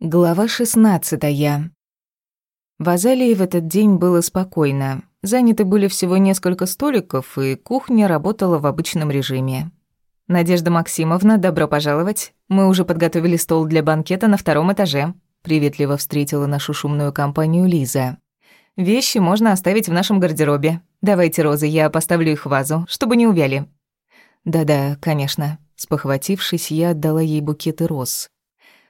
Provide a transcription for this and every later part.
Глава 16. В Азалии в этот день было спокойно. Заняты были всего несколько столиков, и кухня работала в обычном режиме. «Надежда Максимовна, добро пожаловать. Мы уже подготовили стол для банкета на втором этаже», приветливо встретила нашу шумную компанию Лиза. «Вещи можно оставить в нашем гардеробе. Давайте розы, я поставлю их в вазу, чтобы не увяли». «Да-да, конечно». Спохватившись, я отдала ей букеты роз.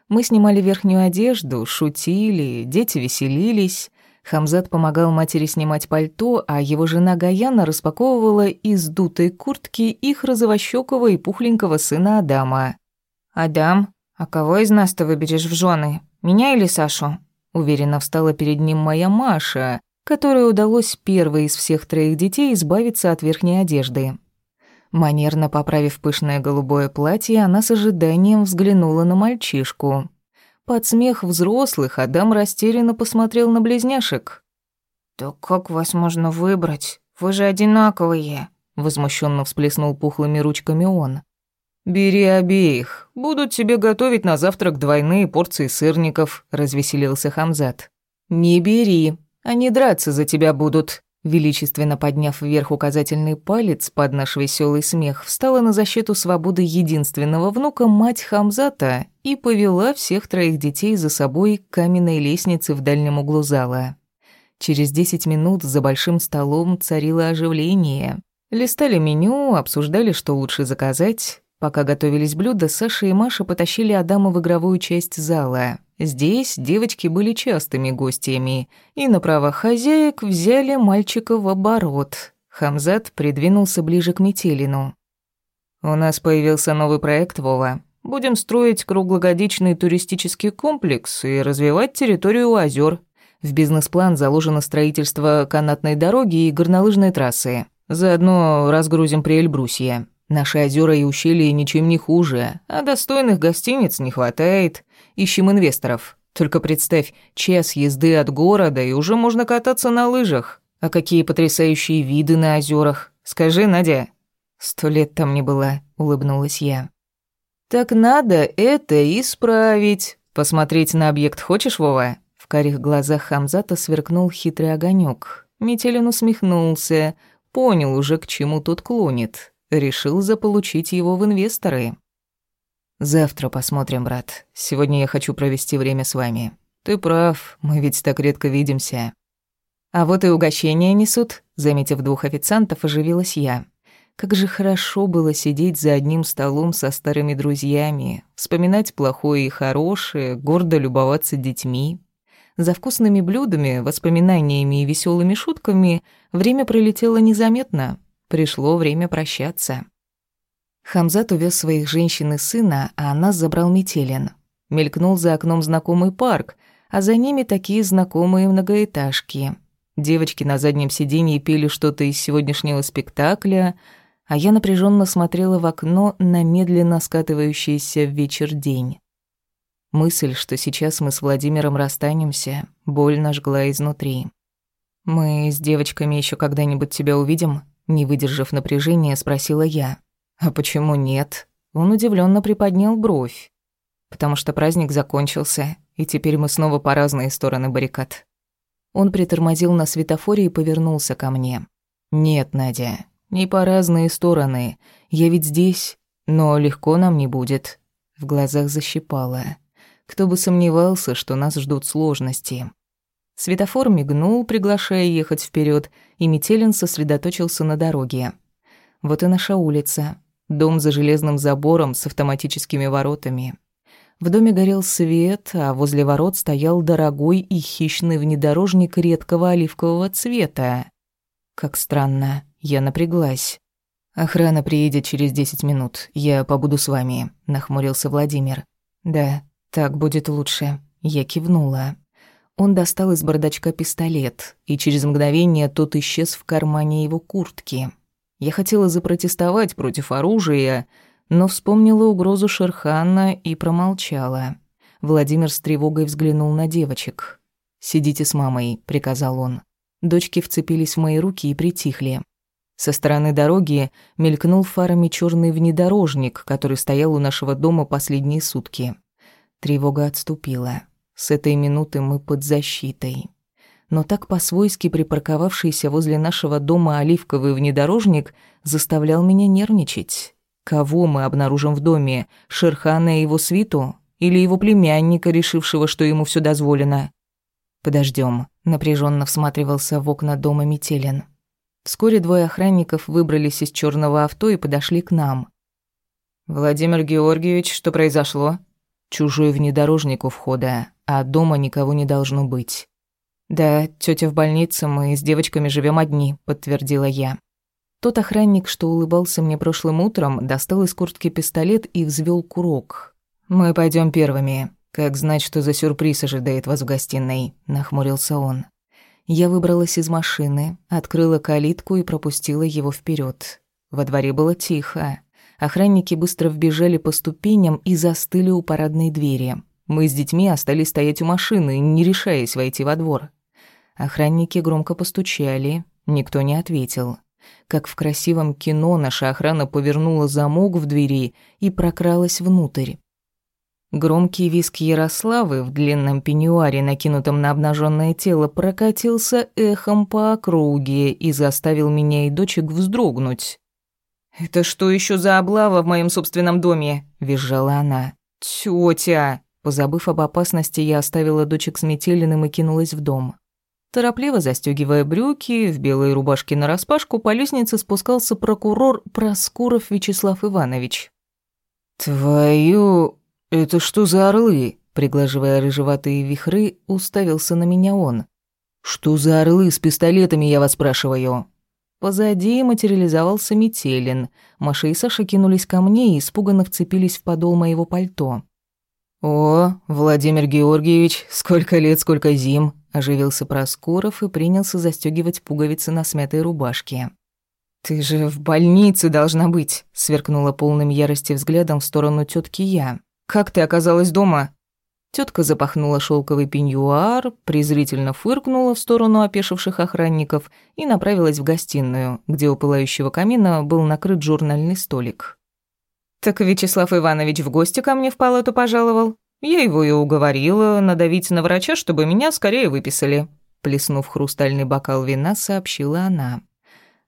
Мы снимали верхнюю одежду, шутили, дети веселились. Хамзат помогал матери снимать пальто, а его жена Гаяна распаковывала из дутой куртки их розовощёкого и пухленького сына Адама. «Адам, а кого из нас ты выберешь в жены? Меня или Сашу?» Уверенно встала перед ним моя Маша, которой удалось первой из всех троих детей избавиться от верхней одежды. Манерно поправив пышное голубое платье, она с ожиданием взглянула на мальчишку. Под смех взрослых Адам растерянно посмотрел на близняшек. «Да как вас можно выбрать? Вы же одинаковые!» Возмущенно всплеснул пухлыми ручками он. «Бери обеих. Будут тебе готовить на завтрак двойные порции сырников», — развеселился Хамзат. «Не бери. Они драться за тебя будут», Величественно подняв вверх указательный палец под наш веселый смех, встала на защиту свободы единственного внука мать Хамзата и повела всех троих детей за собой к каменной лестнице в дальнем углу зала. Через десять минут за большим столом царило оживление. Листали меню, обсуждали, что лучше заказать. Пока готовились блюда, Саша и Маша потащили Адама в игровую часть зала. Здесь девочки были частыми гостями, и на правах хозяек взяли мальчика в оборот. Хамзат придвинулся ближе к Метелину. «У нас появился новый проект, Вова. Будем строить круглогодичный туристический комплекс и развивать территорию озер. В бизнес-план заложено строительство канатной дороги и горнолыжной трассы. Заодно разгрузим при Эльбрусье. Наши озера и ущелья ничем не хуже, а достойных гостиниц не хватает. Ищем инвесторов. Только представь, час езды от города, и уже можно кататься на лыжах. А какие потрясающие виды на озерах. Скажи, Надя. Сто лет там не была, улыбнулась я. Так надо это исправить. Посмотреть на объект хочешь, Вова? В карих глазах Хамзата сверкнул хитрый огонек. Метелин усмехнулся, понял уже, к чему тот клонит. Решил заполучить его в инвесторы. Завтра посмотрим, брат. Сегодня я хочу провести время с вами. Ты прав, мы ведь так редко видимся. А вот и угощения несут, заметив двух официантов, оживилась я. Как же хорошо было сидеть за одним столом со старыми друзьями, вспоминать плохое и хорошее, гордо любоваться детьми. За вкусными блюдами, воспоминаниями и веселыми шутками время пролетело незаметно. Пришло время прощаться. Хамзат увез своих женщин и сына, а нас забрал Метелин. Мелькнул за окном знакомый парк, а за ними такие знакомые многоэтажки. Девочки на заднем сиденье пели что-то из сегодняшнего спектакля, а я напряженно смотрела в окно на медленно скатывающийся в вечер день. Мысль, что сейчас мы с Владимиром расстанемся, больно жгла изнутри. «Мы с девочками еще когда-нибудь тебя увидим?» Не выдержав напряжения, спросила я. «А почему нет?» Он удивленно приподнял бровь. «Потому что праздник закончился, и теперь мы снова по разные стороны баррикад». Он притормозил на светофоре и повернулся ко мне. «Нет, Надя, не по разные стороны. Я ведь здесь, но легко нам не будет». В глазах защипало. Кто бы сомневался, что нас ждут сложности. Светофор мигнул, приглашая ехать вперед, и Метелин сосредоточился на дороге. Вот и наша улица. Дом за железным забором с автоматическими воротами. В доме горел свет, а возле ворот стоял дорогой и хищный внедорожник редкого оливкового цвета. Как странно, я напряглась. «Охрана приедет через десять минут. Я побуду с вами», — нахмурился Владимир. «Да, так будет лучше». Я кивнула. Он достал из бардачка пистолет, и через мгновение тот исчез в кармане его куртки. Я хотела запротестовать против оружия, но вспомнила угрозу Шерхана и промолчала. Владимир с тревогой взглянул на девочек. «Сидите с мамой», — приказал он. Дочки вцепились в мои руки и притихли. Со стороны дороги мелькнул фарами черный внедорожник, который стоял у нашего дома последние сутки. Тревога отступила. С этой минуты мы под защитой. Но так по-свойски припарковавшийся возле нашего дома оливковый внедорожник заставлял меня нервничать. Кого мы обнаружим в доме? Шерхана и его свиту? Или его племянника, решившего, что ему все дозволено? Подождем. напряженно всматривался в окна дома Метелин. Вскоре двое охранников выбрались из черного авто и подошли к нам. «Владимир Георгиевич, что произошло?» «Чужой внедорожник у входа, а дома никого не должно быть». «Да, тетя в больнице, мы с девочками живем одни», — подтвердила я. Тот охранник, что улыбался мне прошлым утром, достал из куртки пистолет и взвел курок. «Мы пойдем первыми. Как знать, что за сюрприз ожидает вас в гостиной?» — нахмурился он. Я выбралась из машины, открыла калитку и пропустила его вперед. Во дворе было тихо. Охранники быстро вбежали по ступеням и застыли у парадной двери. Мы с детьми остались стоять у машины, не решаясь войти во двор. Охранники громко постучали, никто не ответил. Как в красивом кино наша охрана повернула замок в двери и прокралась внутрь. Громкий визг Ярославы в длинном пеньюаре, накинутом на обнаженное тело, прокатился эхом по округе и заставил меня и дочек вздрогнуть. «Это что еще за облава в моем собственном доме?» – визжала она. «Тётя!» Позабыв об опасности, я оставила дочек с Метелиным и кинулась в дом. Торопливо застегивая брюки, в белой рубашке нараспашку, по лестнице спускался прокурор Проскуров Вячеслав Иванович. «Твою... это что за орлы?» Приглаживая рыжеватые вихры, уставился на меня он. «Что за орлы с пистолетами, я вас спрашиваю?» Позади материализовался Метелин. Маша и Саша кинулись ко мне и испуганно вцепились в подол моего пальто. «О, Владимир Георгиевич, сколько лет, сколько зим!» – оживился Проскуров и принялся застегивать пуговицы на смятой рубашке. «Ты же в больнице должна быть!» – сверкнула полным ярости взглядом в сторону тетки я. «Как ты оказалась дома?» Тетка запахнула шелковый пеньюар, презрительно фыркнула в сторону опешивших охранников и направилась в гостиную, где у пылающего камина был накрыт журнальный столик. «Так Вячеслав Иванович в гости ко мне в палату пожаловал. Я его и уговорила надавить на врача, чтобы меня скорее выписали», плеснув хрустальный бокал вина, сообщила она.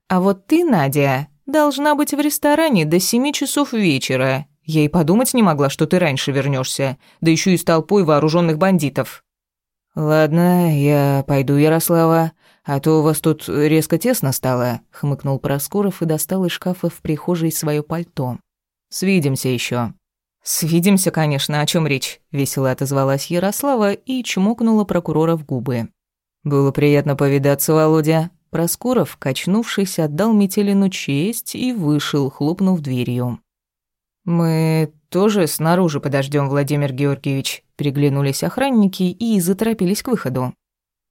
«А вот ты, Надя, должна быть в ресторане до семи часов вечера я и подумать не могла, что ты раньше вернешься, да еще и с толпой вооруженных бандитов. Ладно, я пойду, Ярослава, а то у вас тут резко тесно стало, хмыкнул Проскуров и достал из шкафа в прихожей свое пальто. Свидимся еще. Свидимся, конечно, о чем речь, весело отозвалась Ярослава и чмокнула прокурора в губы. Было приятно повидаться, Володя. Проскуров, качнувшись, отдал Метелину честь и вышел, хлопнув дверью. «Мы тоже снаружи подождем, Владимир Георгиевич», приглянулись охранники и заторопились к выходу.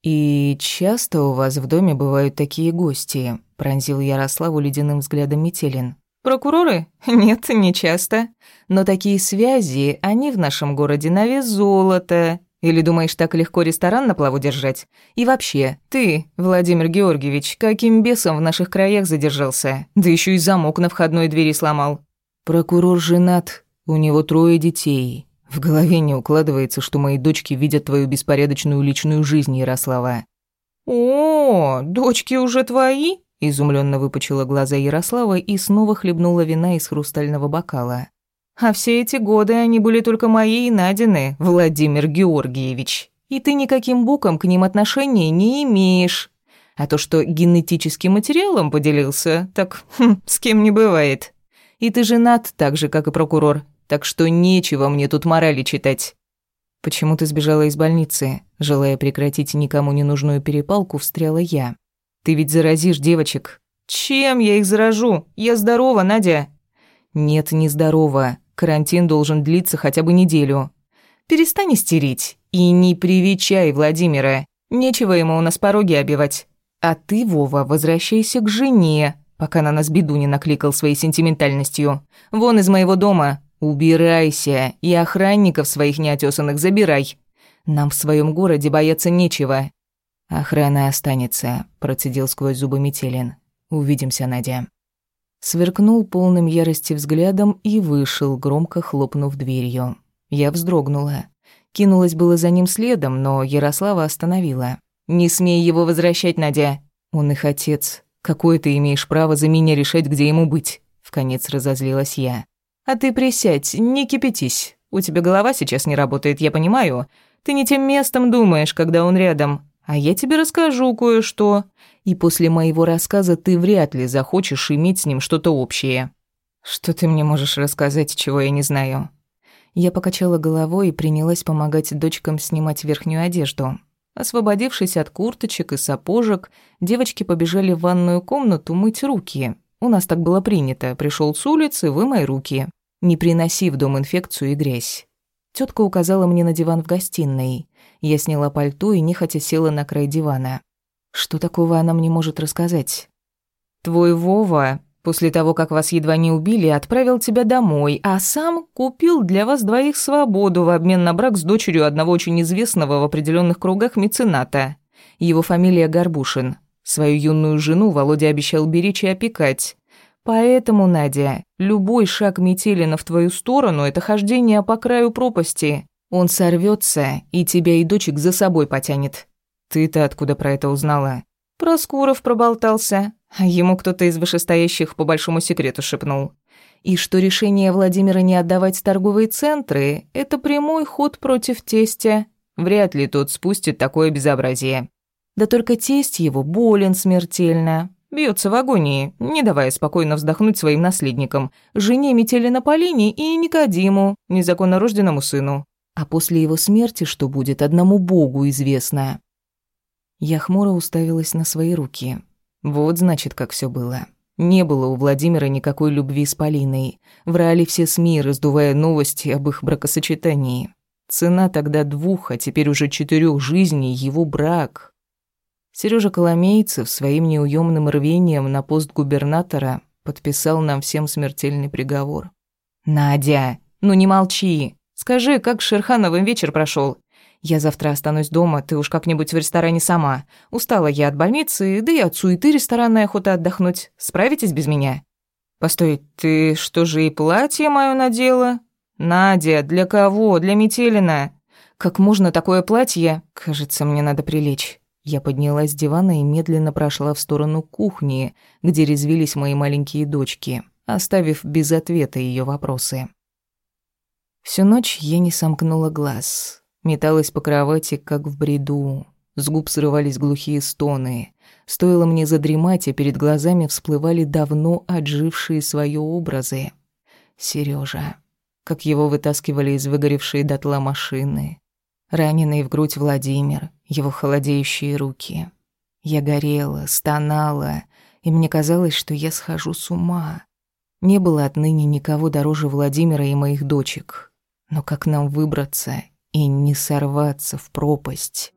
«И часто у вас в доме бывают такие гости?» пронзил Ярославу ледяным взглядом Метелин. «Прокуроры? Нет, не часто. Но такие связи, они в нашем городе на вес золота. Или думаешь, так легко ресторан на плаву держать? И вообще, ты, Владимир Георгиевич, каким бесом в наших краях задержался? Да еще и замок на входной двери сломал. Прокурор женат, у него трое детей. В голове не укладывается, что мои дочки видят твою беспорядочную личную жизнь, Ярослава. О, дочки уже твои? Изумленно выпучила глаза Ярослава и снова хлебнула вина из хрустального бокала. А все эти годы они были только мои и Надины, Владимир Георгиевич. И ты никаким боком к ним отношения не имеешь. А то, что генетическим материалом поделился, так хм, с кем не бывает. И ты женат так же, как и прокурор, так что нечего мне тут морали читать». «Почему ты сбежала из больницы?» Желая прекратить никому не нужную перепалку, встряла я. «Ты ведь заразишь девочек». «Чем я их заражу? Я здорова, Надя». «Нет, не здорова. Карантин должен длиться хотя бы неделю». «Перестань истерить. И не привечай Владимира. Нечего ему у нас пороги обивать. А ты, Вова, возвращайся к жене пока на нас беду не накликал своей сентиментальностью. Вон из моего дома. Убирайся и охранников своих неотесанных забирай. Нам в своем городе бояться нечего. Охрана останется, процедил сквозь зубы Метелин. Увидимся, Надя. Сверкнул полным ярости взглядом и вышел, громко хлопнув дверью. Я вздрогнула. Кинулась было за ним следом, но Ярослава остановила. «Не смей его возвращать, Надя. Он их отец. Какое ты имеешь право за меня решать, где ему быть?» Вконец разозлилась я. «А ты присядь, не кипятись. У тебя голова сейчас не работает, я понимаю. Ты не тем местом думаешь, когда он рядом. А я тебе расскажу кое-что. И после моего рассказа ты вряд ли захочешь иметь с ним что-то общее». «Что ты мне можешь рассказать, чего я не знаю?» Я покачала головой и принялась помогать дочкам снимать верхнюю одежду. Освободившись от курточек и сапожек, девочки побежали в ванную комнату мыть руки. У нас так было принято. Пришел с улицы, вымой руки. Не приноси в дом инфекцию и грязь. Тетка указала мне на диван в гостиной. Я сняла пальто и нехотя села на край дивана. Что такого она мне может рассказать? «Твой Вова После того, как вас едва не убили, отправил тебя домой, а сам купил для вас двоих свободу в обмен на брак с дочерью одного очень известного в определенных кругах мецената. Его фамилия Горбушин. Свою юную жену Володя обещал беречь и опекать. Поэтому, Надя, любой шаг Метелина в твою сторону – это хождение по краю пропасти. Он сорвется и тебя и дочек за собой потянет. Ты-то откуда про это узнала? Проскуров проболтался. А ему кто-то из вышестоящих по большому секрету шепнул. И что решение Владимира не отдавать торговые центры – это прямой ход против тестя. Вряд ли тот спустит такое безобразие. Да только тесть его болен смертельно. Бьется в агонии, не давая спокойно вздохнуть своим наследникам, жене Метелина Полине и Никодиму, незаконно рожденному сыну. А после его смерти что будет, одному Богу известно. Я хмуро уставилась на свои руки. Вот значит, как все было. Не было у Владимира никакой любви с Полиной. Врали все СМИ, раздувая новости об их бракосочетании. Цена тогда двух, а теперь уже четырех жизней его брак. Сережа Коломейцев своим неуемным рвением на пост губернатора подписал нам всем смертельный приговор. «Надя, ну не молчи. Скажи, как Шерхановым вечер прошел? Я завтра останусь дома, ты уж как-нибудь в ресторане сама. Устала я от больницы, да и от суеты ресторанной охота отдохнуть. Справитесь без меня?» «Постой, ты что же и платье моё надела?» «Надя, для кого? Для Метелина?» «Как можно такое платье?» «Кажется, мне надо прилечь». Я поднялась с дивана и медленно прошла в сторону кухни, где резвились мои маленькие дочки, оставив без ответа её вопросы. Всю ночь я не сомкнула глаз. Металась по кровати, как в бреду. С губ срывались глухие стоны. Стоило мне задремать, а перед глазами всплывали давно отжившие свои образы. Сережа, как его вытаскивали из выгоревшей дотла машины. Раненый в грудь Владимир, его холодеющие руки. Я горела, стонала, и мне казалось, что я схожу с ума. Не было отныне никого дороже Владимира и моих дочек. Но как нам выбраться и не сорваться в пропасть.